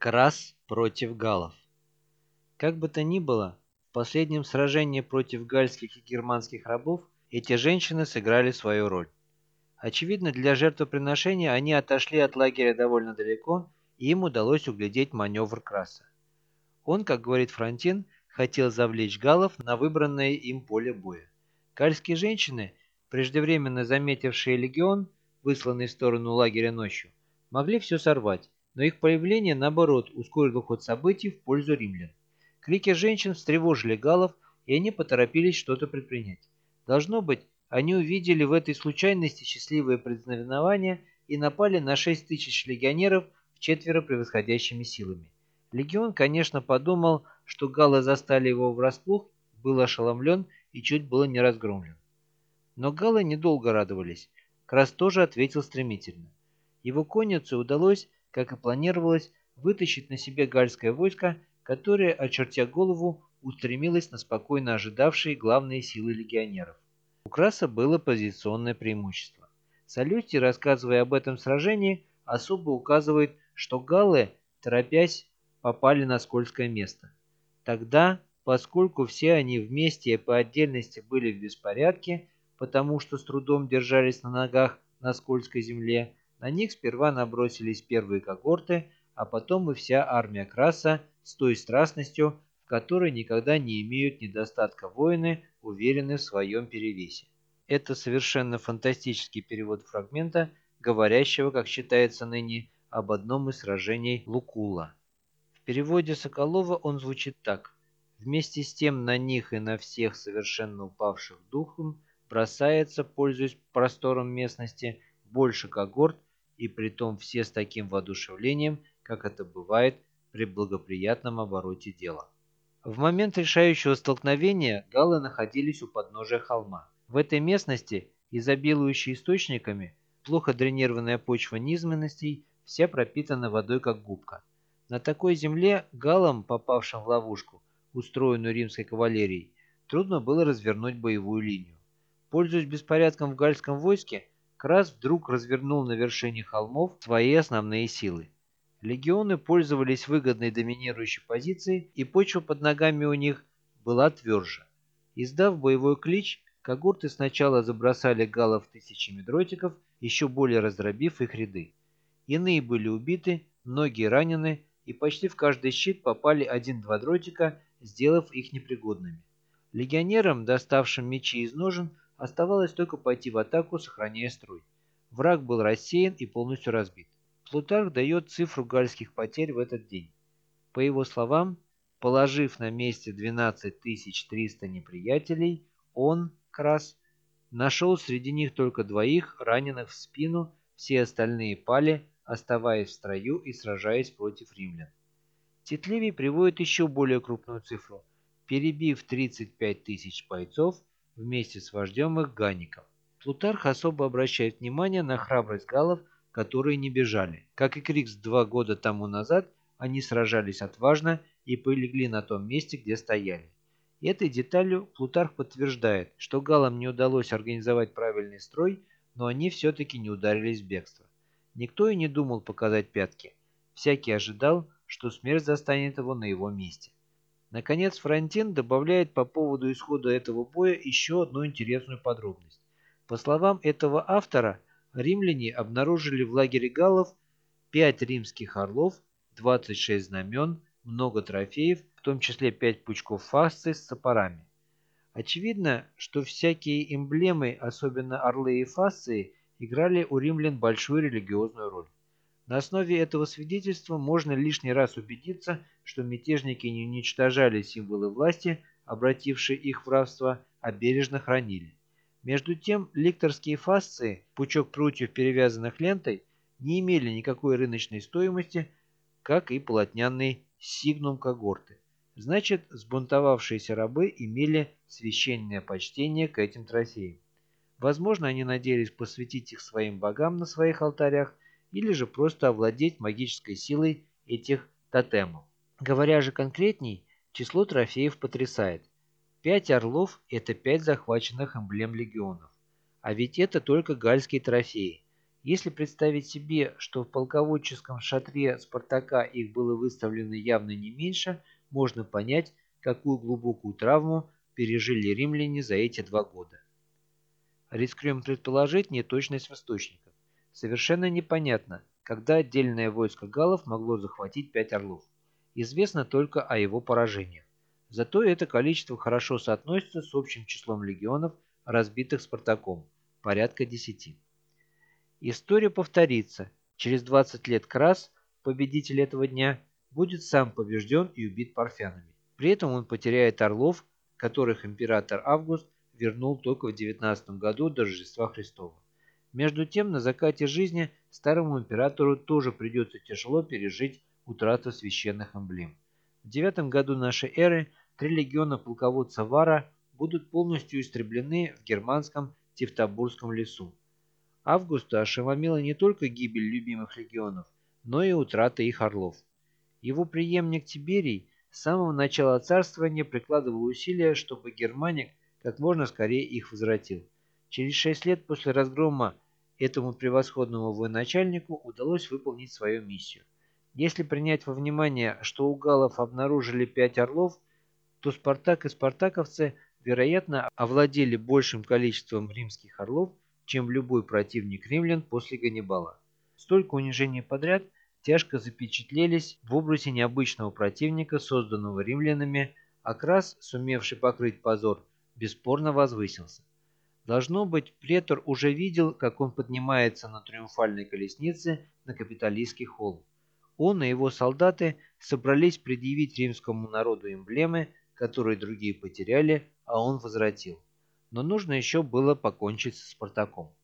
Крас против галлов. Как бы то ни было, в последнем сражении против гальских и германских рабов эти женщины сыграли свою роль. Очевидно, для жертвоприношения они отошли от лагеря довольно далеко, и им удалось углядеть маневр Краса. Он, как говорит Франтин, хотел завлечь галлов на выбранное им поле боя. Гальские женщины, преждевременно заметившие легион, высланный в сторону лагеря ночью, могли все сорвать, но их появление, наоборот, ускорило ход событий в пользу римлян. Крики женщин встревожили галлов, и они поторопились что-то предпринять. Должно быть, они увидели в этой случайности счастливое предзнаменование и напали на шесть тысяч легионеров в четверо превосходящими силами. Легион, конечно, подумал, что галлы застали его врасплох, был ошеломлен и чуть было не разгромлен. Но галлы недолго радовались. Крас тоже ответил стремительно. Его коннице удалось как и планировалось, вытащить на себе гальское войско, которое, очертя голову, устремилось на спокойно ожидавшие главные силы легионеров. У Краса было позиционное преимущество. Салюстий, рассказывая об этом сражении, особо указывает, что галлы, торопясь, попали на скользкое место. Тогда, поскольку все они вместе и по отдельности были в беспорядке, потому что с трудом держались на ногах на скользкой земле, на них сперва набросились первые когорты, а потом и вся армия Краса с той страстностью, в которой никогда не имеют недостатка воины, уверены в своем перевесе. Это совершенно фантастический перевод фрагмента, говорящего, как считается ныне, об одном из сражений Лукула. В переводе Соколова он звучит так. Вместе с тем на них и на всех совершенно упавших духом бросается, пользуясь простором местности, больше когорт, и притом все с таким воодушевлением, как это бывает при благоприятном обороте дела. В момент решающего столкновения галлы находились у подножия холма. В этой местности, изобилующей источниками, плохо дренированная почва низменностей, вся пропитана водой как губка. На такой земле галлам, попавшим в ловушку, устроенную римской кавалерией, трудно было развернуть боевую линию. Пользуясь беспорядком в гальском войске, Крас вдруг развернул на вершине холмов свои основные силы. Легионы пользовались выгодной доминирующей позицией, и почва под ногами у них была тверже. Издав боевой клич, когорты сначала забросали галлов тысячами дротиков, еще более раздробив их ряды. Иные были убиты, многие ранены, и почти в каждый щит попали один-два дротика, сделав их непригодными. Легионерам, доставшим мечи из ножен, Оставалось только пойти в атаку, сохраняя строй. Враг был рассеян и полностью разбит. Плутарх дает цифру гальских потерь в этот день. По его словам, положив на месте 12 300 неприятелей, он, Крас, нашел среди них только двоих, раненых в спину, все остальные пали, оставаясь в строю и сражаясь против римлян. Титливий приводит еще более крупную цифру. Перебив 35 тысяч бойцов, вместе с вождем их Ганником. Плутарх особо обращает внимание на храбрость галлов, которые не бежали. Как и Крикс два года тому назад, они сражались отважно и полегли на том месте, где стояли. Этой деталью Плутарх подтверждает, что галам не удалось организовать правильный строй, но они все-таки не ударились в бегство. Никто и не думал показать пятки. Всякий ожидал, что смерть застанет его на его месте. Наконец, Франтин добавляет по поводу исхода этого боя еще одну интересную подробность. По словам этого автора, римляне обнаружили в лагере галлов 5 римских орлов, 26 знамен, много трофеев, в том числе 5 пучков фасции с сапорами. Очевидно, что всякие эмблемы, особенно орлы и фасции, играли у римлян большую религиозную роль. На основе этого свидетельства можно лишний раз убедиться, что мятежники не уничтожали символы власти, обратившие их в рабство, а бережно хранили. Между тем, ликторские фасции, пучок прутьев, перевязанных лентой, не имели никакой рыночной стоимости, как и полотняный сигнум когорты. Значит, сбунтовавшиеся рабы имели священное почтение к этим трофеям. Возможно, они надеялись посвятить их своим богам на своих алтарях – или же просто овладеть магической силой этих тотемов. Говоря же конкретней, число трофеев потрясает. Пять орлов – это пять захваченных эмблем легионов. А ведь это только гальские трофеи. Если представить себе, что в полководческом шатре Спартака их было выставлено явно не меньше, можно понять, какую глубокую травму пережили римляне за эти два года. Рискнем предположить неточность в источниках. Совершенно непонятно, когда отдельное войско галлов могло захватить пять орлов. Известно только о его поражениях. Зато это количество хорошо соотносится с общим числом легионов, разбитых Спартаком, порядка десяти. История повторится. Через 20 лет Крас, победитель этого дня, будет сам побежден и убит парфянами. При этом он потеряет орлов, которых император Август вернул только в 19 году до Рождества Христова. Между тем, на закате жизни старому императору тоже придется тяжело пережить утрату священных эмблем. В девятом году нашей эры три легиона полководца Вара будут полностью истреблены в германском Тевтобурском лесу. Августа ошеломила не только гибель любимых легионов, но и утрата их орлов. Его преемник Тиберий с самого начала царствования прикладывал усилия, чтобы Германик как можно скорее их возвратил. Через шесть лет после разгрома этому превосходному военачальнику удалось выполнить свою миссию. Если принять во внимание, что у галлов обнаружили пять орлов, то Спартак и спартаковцы, вероятно, овладели большим количеством римских орлов, чем любой противник римлян после Ганнибала. Столько унижений подряд тяжко запечатлелись в образе необычного противника, созданного римлянами, а Крас, сумевший покрыть позор, бесспорно возвысился. Должно быть, претор уже видел, как он поднимается на триумфальной колеснице на капиталистский холм. Он и его солдаты собрались предъявить римскому народу эмблемы, которые другие потеряли, а он возвратил но нужно еще было покончить со Спартаком.